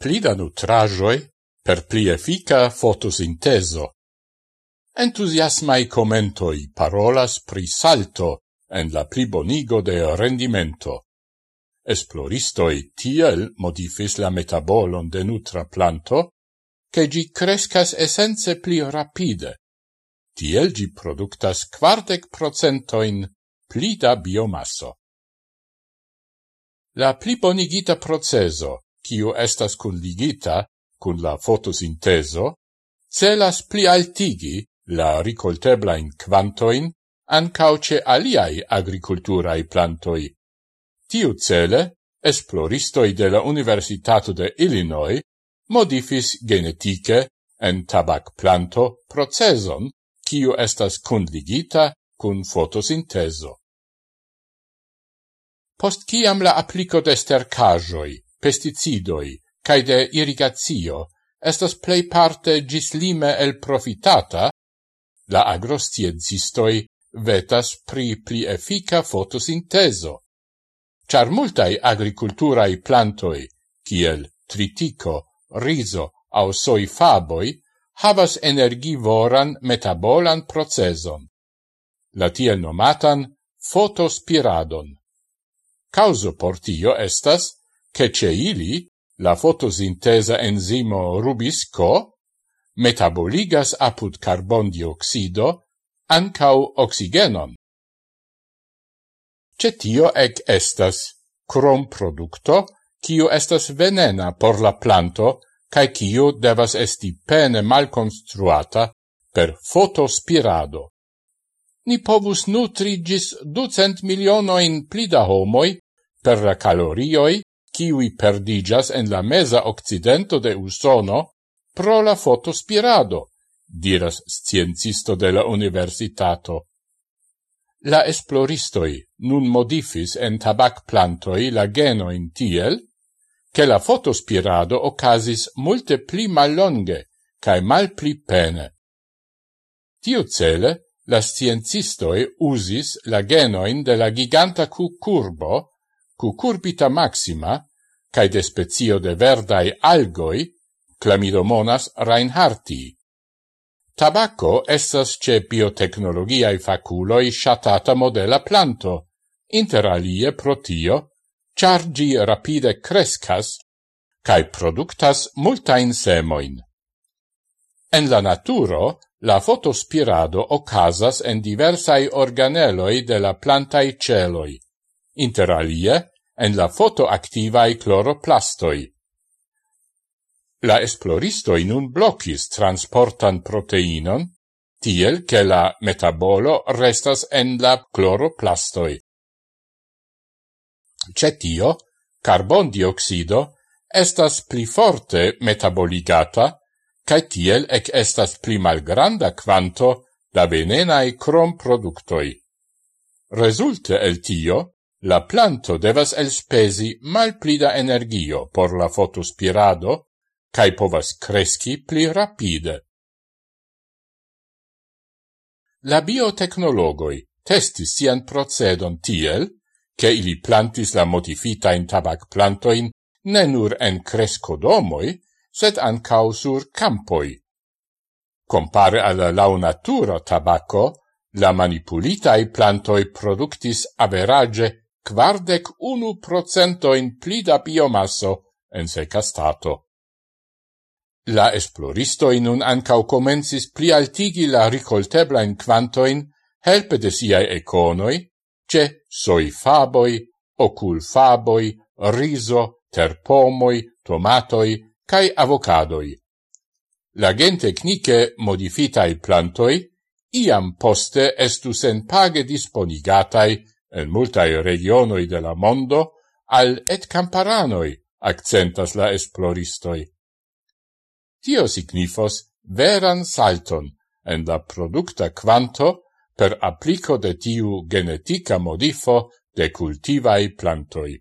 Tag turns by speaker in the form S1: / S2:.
S1: plida nutrajoi per pli effica fotosinteso. Entusiasmai commentoi parolas pri salto en la plibonigo de rendimento. Esploristoi tiel modifis la metabolon de nutra planto, che gi crescas essence pli rapide. Tiel gi productas quartec procentoin pli da biomasso. La plibonigita proceso kiu estas kunligita cun la fotosinteso, celas pli altigi la ricolteblain quantoin an ce aliai agriculturai plantoi. Tiu cele, esploristoi de la Universitato de Illinois modifis genetike en tabac planto proceson kiu estas kunligita kun fotosintezo. Post kiam la applico de stercajoi pesticidoi cae de irrigatio estas plei parte gislime el profitata, la agroscienzistoi vetas pri pli effica fotosinteso. Char multai agriculturai plantoi, kiel tritico, riso au soifaboi, havas energivoran metabolan proceson, la tiel nomatan fotospiradon. Causo por tio estas che ce ili la fotosintesa enzimo rubisco metaboligas apud carbondioxido ancau oxigenon. Cetio ec estas crom producto, cio estas venena por la planto, cae cio devas esti pene malconstruata per fotospirado. Ni povus nutrigis ducent milionoin plida homoi per la calorioi kiwi perdigas en la mesa occidento de Usono pro la fotospirado, diras sciencisto de la universitato. La esploristoi nun modifis en tabac plantoi la geno in tiel, che la fotospirado ocasis multe pli mallonge cae mal pli pene. Tiu cele, la sciencistoi usis la genoin de la giganta cucurbo, curbo cucurbita maxima, cae de spezio de verdai algoi, clamidomonas Reinharti. Tabaco estas ce biotecnologiae faculoi shatata modela planto, interalie protio, char gi rapide crescas, cae productas multain semoin. En la naturo, la fotospirado ocasas en diversai organeloi de la plantae celoi interalie en la fotoactivae chloroplastoi. La esploristoi nun blocis transportan proteinon, tiel che la metabolo restas en la chloroplastoi. Cetio, carbon dioxido estas pli forte metaboligata, cae tiel ec estas pli malgranda quanto da venenae crom productoi. Resulte el tio, La planto devas elspesi malpli da energio por la fotospirado cae povas cresci pli rapide. La biotecnologoi testis sian procedon tiel, che ili plantis la modifitain tabac plantoin ne nur en crescodomoi, sed ancau sur campoi. Compare alla launatura tabaco, la manipulitae plantoi productis average quardec unu procentoin pli da biomasso en seca stato. La esploristoi nun ancau comensis plialtigi la ricolteblain quantoin helpe de siae econoi, ce soi faboi, ocul faboi, riso, terpomoi, tomatoi, cae avocadoi. La gentecnice modifitae plantoi iam poste estu sen page disponigatai en multae regionoi de la mondo, al et camparanoi accentas la esploristoi. Tio signifos veran salton en la producta quanto per applico de tiu genetica modifo de cultivae plantoi.